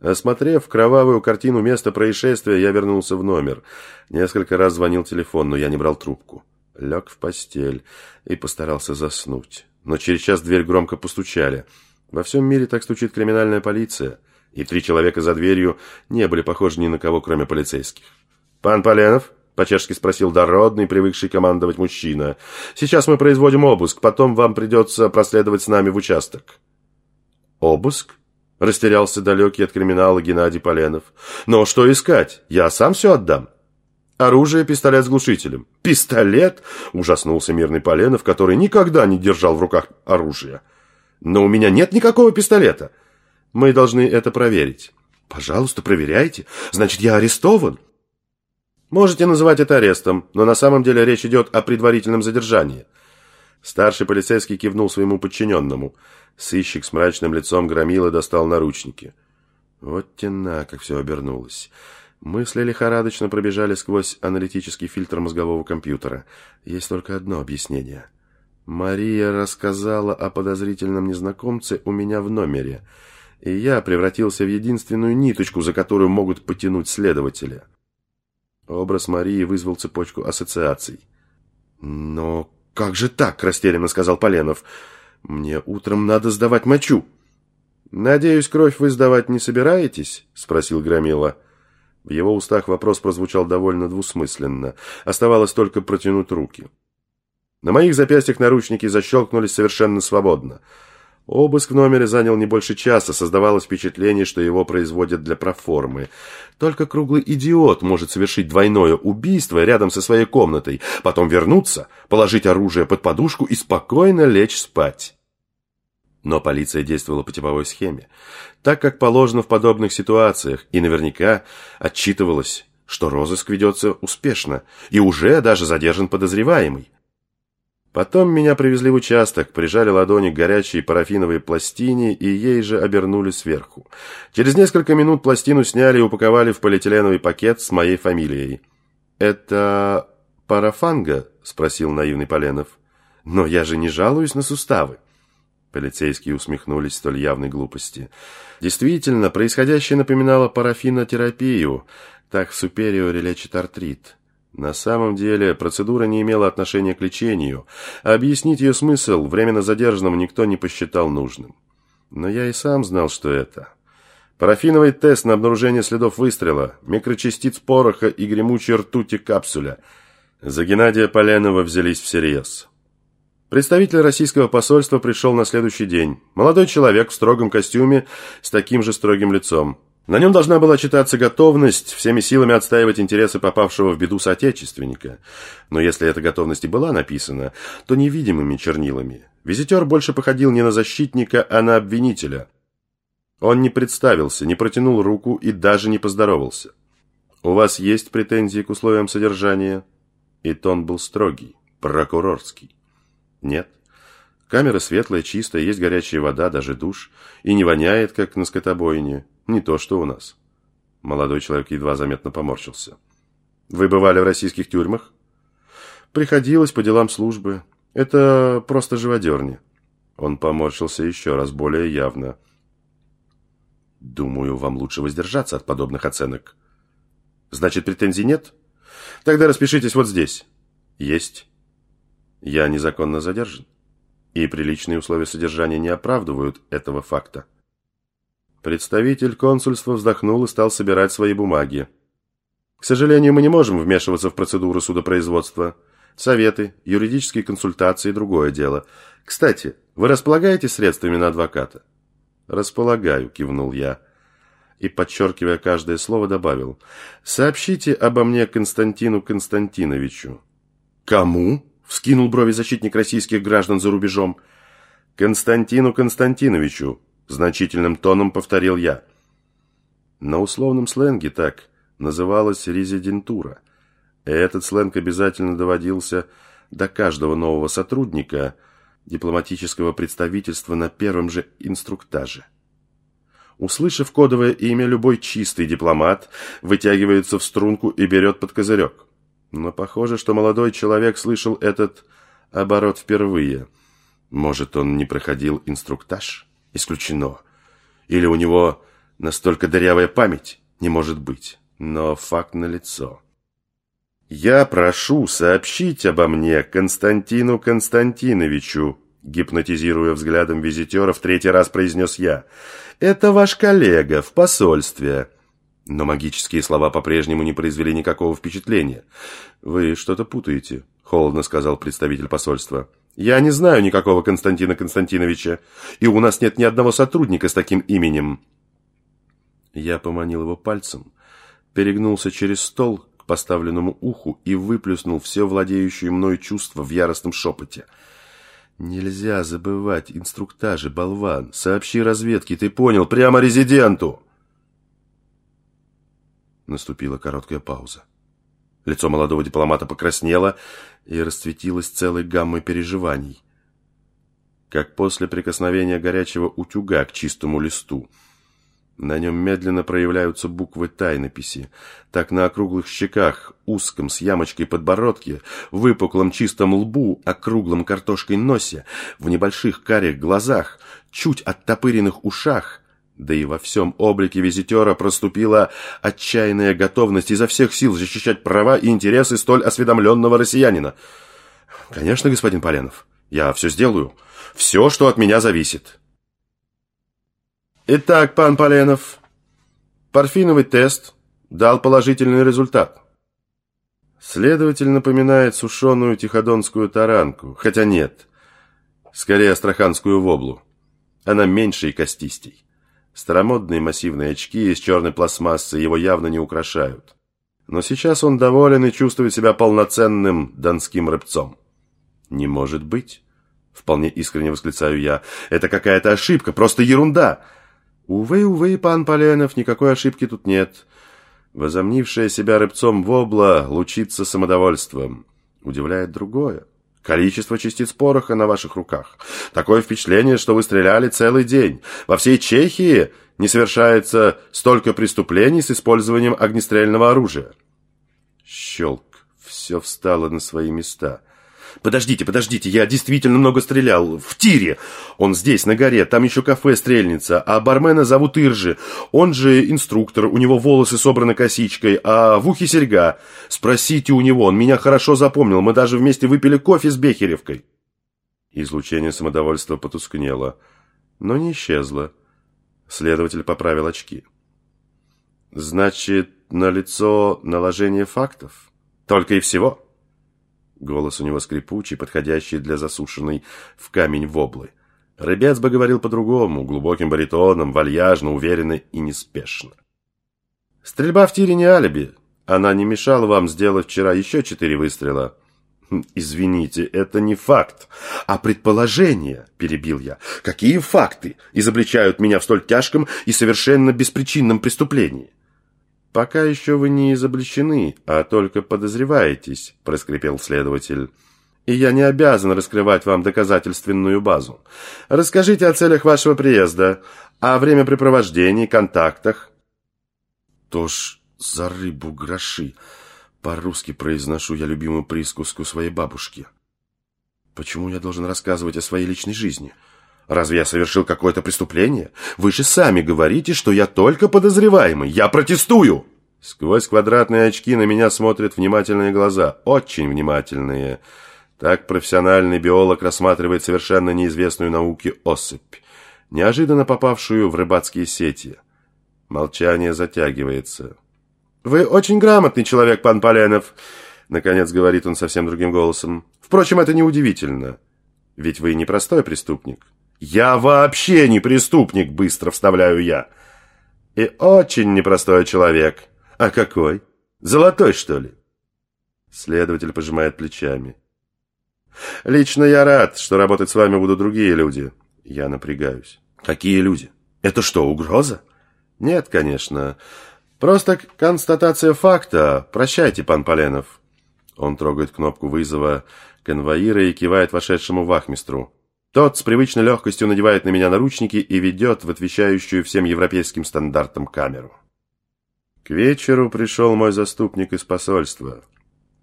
Осмотрев кровавую картину места происшествия, я вернулся в номер. Несколько раз звонил телефон, но я не брал трубку. Лег в постель и постарался заснуть. Но через час дверь громко постучали. Во всем мире так стучит криминальная полиция. И три человека за дверью не были похожи ни на кого, кроме полицейских. «Пан Поленов?» – по-чешски спросил дородный, привыкший командовать мужчина. «Сейчас мы производим обыск, потом вам придется проследовать с нами в участок». «Обыск?» – растерялся далекий от криминала Геннадий Поленов. «Но что искать? Я сам все отдам». Оружие, пистолет с глушителем. Пистолет? Ужаснулся мирный Поленов, который никогда не держал в руках оружие. Но у меня нет никакого пистолета. Мы должны это проверить. Пожалуйста, проверяйте. Значит, я арестован. Можете называть это арестом, но на самом деле речь идет о предварительном задержании. Старший полицейский кивнул своему подчиненному. Сыщик с мрачным лицом громила достал наручники. Вот тена, как все обернулось. Мысли лихорадочно пробежали сквозь аналитический фильтр мозгового компьютера. Есть только одно объяснение. Мария рассказала о подозрительном незнакомце у меня в номере, и я превратился в единственную ниточку, за которую могут потянуть следователи. Образ Марии вызвал цепочку ассоциаций. «Но как же так?» – растерянно сказал Поленов. «Мне утром надо сдавать мочу». «Надеюсь, кровь вы сдавать не собираетесь?» – спросил Громила. В его устах вопрос прозвучал довольно двусмысленно. Оставалось только протянуть руки. На моих запястьях наручники защелкнулись совершенно свободно. Обыск в номере занял не больше часа, создавалось впечатление, что его производят для проформы. Только круглый идиот может совершить двойное убийство рядом со своей комнатой, потом вернуться, положить оружие под подушку и спокойно лечь спать. Но полиция действовала по типовой схеме, так как положено в подобных ситуациях, и наверняка отчитывалась, что розыск ведется успешно, и уже даже задержан подозреваемый. Потом меня привезли в участок, прижали ладони к горячей парафиновой пластине и ей же обернули сверху. Через несколько минут пластину сняли и упаковали в полиэтиленовый пакет с моей фамилией. «Это парафанга?» – спросил наивный Поленов. «Но я же не жалуюсь на суставы». Полицейские усмехнулись столь явной глупости. Действительно, происходящее напоминало парафинотерапию. Так в супериоре лечит артрит. На самом деле, процедура не имела отношения к лечению, а объяснить ее смысл временно задержанному никто не посчитал нужным. Но я и сам знал, что это. Парафиновый тест на обнаружение следов выстрела, микрочастиц пороха и гремучей ртути капсуля. За Геннадия Поленова взялись всерьез. Представитель российского посольства пришел на следующий день. Молодой человек в строгом костюме с таким же строгим лицом. На нем должна была читаться готовность всеми силами отстаивать интересы попавшего в беду соотечественника. Но если эта готовность и была написана, то невидимыми чернилами. Визитер больше походил не на защитника, а на обвинителя. Он не представился, не протянул руку и даже не поздоровался. «У вас есть претензии к условиям содержания?» И тон был строгий, прокурорский. Нет. Камера светлая, чистая, есть горячая вода, даже душ. И не воняет, как на скотобойне. Не то, что у нас. Молодой человек едва заметно поморщился. Вы бывали в российских тюрьмах? Приходилось по делам службы. Это просто живодерни. Он поморщился еще раз более явно. Думаю, вам лучше воздержаться от подобных оценок. Значит, претензий нет? Тогда распишитесь вот здесь. Есть. Я незаконно задержан, и приличные условия содержания не оправдывают этого факта. Представитель консульства вздохнул и стал собирать свои бумаги. К сожалению, мы не можем вмешиваться в процедуру судопроизводства. Советы, юридические консультации – другое дело. Кстати, вы располагаете средствами на адвоката? Располагаю, кивнул я. И, подчеркивая каждое слово, добавил. Сообщите обо мне Константину Константиновичу. Кому? Вскинул брови защитник российских граждан за рубежом. «Константину Константиновичу», – значительным тоном повторил я. На условном сленге так называлась резидентура. И этот сленг обязательно доводился до каждого нового сотрудника дипломатического представительства на первом же инструктаже. Услышав кодовое имя, любой чистый дипломат вытягивается в струнку и берет под козырек. Но похоже, что молодой человек слышал этот оборот впервые. Может, он не проходил инструктаж? Исключено. Или у него Настолько дырявая память не может быть, но факт налицо. «Я прошу сообщить обо мне Константину Константиновичу», гипнотизируя взглядом визитера, в третий раз произнес я. «Это ваш коллега в посольстве». Но магические слова по-прежнему не произвели никакого впечатления. «Вы что-то путаете», — холодно сказал представитель посольства. «Я не знаю никакого Константина Константиновича, и у нас нет ни одного сотрудника с таким именем». Я поманил его пальцем, перегнулся через стол к поставленному уху и выплюснул все владеющие мной чувства в яростном шепоте. «Нельзя забывать инструктажи, болван. Сообщи разведке, ты понял, прямо резиденту!» Наступила короткая пауза. Лицо молодого дипломата покраснело и расцветилось целой гаммой переживаний. Как после прикосновения горячего утюга к чистому листу. На нем медленно проявляются буквы тайнописи. Так на округлых щеках, узком с ямочкой подбородке, выпуклом чистом лбу, округлом картошкой носе, в небольших карих глазах, чуть оттопыренных ушах – да и во всем облике визитера проступила отчаянная готовность изо всех сил защищать права и интересы столь осведомленного россиянина. «Конечно, господин Поленов, я все сделаю. Все, что от меня зависит». «Итак, пан Поленов, парфиновый тест дал положительный результат». Следователь напоминает сушеную тиходонскую таранку, хотя нет, скорее астраханскую воблу. Она меньше и костистей. Старомодные массивные очки из черной пластмассы его явно не украшают. Но сейчас он доволен и чувствует себя полноценным донским рыбцом. «Не может быть!» — вполне искренне восклицаю я. «Это какая-то ошибка, просто ерунда!» «Увы, увы, пан Поленов, никакой ошибки тут нет. Возомнившая себя рыбцом вобла лучится самодовольством. Удивляет другое. Количество частиц пороха на ваших руках. Такое впечатление, что вы стреляли целый день. Во всей Чехии не совершается столько преступлений с использованием огнестрельного оружия. Щелк. Все встало на свои места. Подождите, подождите, я действительно много стрелял. В тире. Он здесь, на горе, там еще кафе стрельница, а бармена зовут Иржи. Он же инструктор, у него волосы собраны косичкой, а в ухе серьга. Спросите у него, он меня хорошо запомнил, мы даже вместе выпили кофе с Бехеревкой. Излучение самодовольства потускнело, но не исчезло. Следователь поправил очки. Значит, на лицо наложение фактов? Только и всего? Голос у него скрипучий, подходящий для засушенной в камень воблы. Рыбец бы говорил по-другому, глубоким баритоном, вальяжно, уверенно и неспешно. «Стрельба в тире не алиби. Она не мешала вам сделать вчера еще четыре выстрела». «Хм, «Извините, это не факт, а предположение», – перебил я. «Какие факты изобличают меня в столь тяжком и совершенно беспричинном преступлении?» «Пока еще вы не изобличены, а только подозреваетесь», – проскрипел следователь. «И я не обязан раскрывать вам доказательственную базу. Расскажите о целях вашего приезда, о времяпрепровождении, контактах». «То ж за рыбу гроши», – по-русски произношу я любимую присказку своей бабушки. «Почему я должен рассказывать о своей личной жизни?» Разве я совершил какое-то преступление? Вы же сами говорите, что я только подозреваемый. Я протестую!» Сквозь квадратные очки на меня смотрят внимательные глаза. Очень внимательные. Так профессиональный биолог рассматривает совершенно неизвестную науке особь, неожиданно попавшую в рыбацкие сети. Молчание затягивается. «Вы очень грамотный человек, пан Поленов», — наконец говорит он совсем другим голосом. «Впрочем, это неудивительно. Ведь вы не простой преступник. «Я вообще не преступник», — быстро вставляю я. «И очень непростой человек. А какой? Золотой, что ли?» Следователь пожимает плечами. «Лично я рад, что работать с вами будут другие люди». Я напрягаюсь. «Какие люди? Это что, угроза?» «Нет, конечно. Просто констатация факта. Прощайте, пан Поленов». Он трогает кнопку вызова конвоира и кивает вошедшему вахмистру. Тот с привычной легкостью надевает на меня наручники и ведет в отвечающую всем европейским стандартам камеру. К вечеру пришел мой заступник из посольства.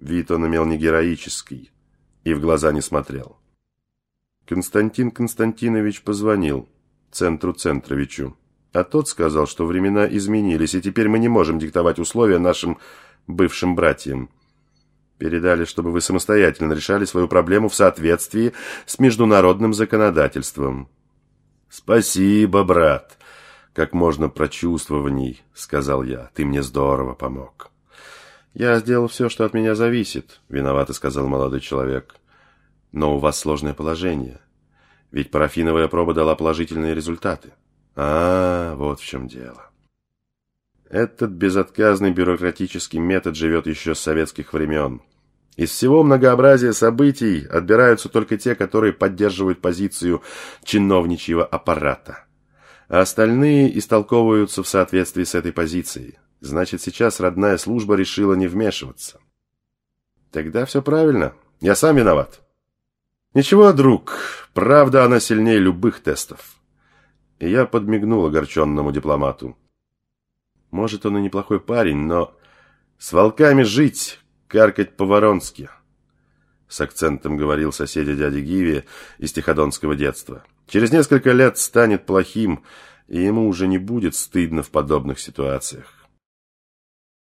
Вид он имел не героический и в глаза не смотрел. Константин Константинович позвонил центру Центровичу. А тот сказал, что времена изменились, и теперь мы не можем диктовать условия нашим бывшим братьям. Передали, чтобы вы самостоятельно решали свою проблему в соответствии с международным законодательством. Спасибо, брат. Как можно прочувствованней, сказал я. Ты мне здорово помог. Я сделал все, что от меня зависит, виновато сказал молодой человек. Но у вас сложное положение. Ведь парафиновая проба дала положительные результаты. А, вот в чем дело. Этот безотказный бюрократический метод живет еще с советских времен. Из всего многообразия событий отбираются только те, которые поддерживают позицию чиновничьего аппарата. А остальные истолковываются в соответствии с этой позицией. Значит, сейчас родная служба решила не вмешиваться. Тогда все правильно. Я сам виноват. Ничего, друг, правда она сильнее любых тестов. И я подмигнул огорченному дипломату. Может, он и неплохой парень, но с волками жить, каркать по-воронски. С акцентом говорил соседи дяди Гиви из тиходонского детства. Через несколько лет станет плохим, и ему уже не будет стыдно в подобных ситуациях.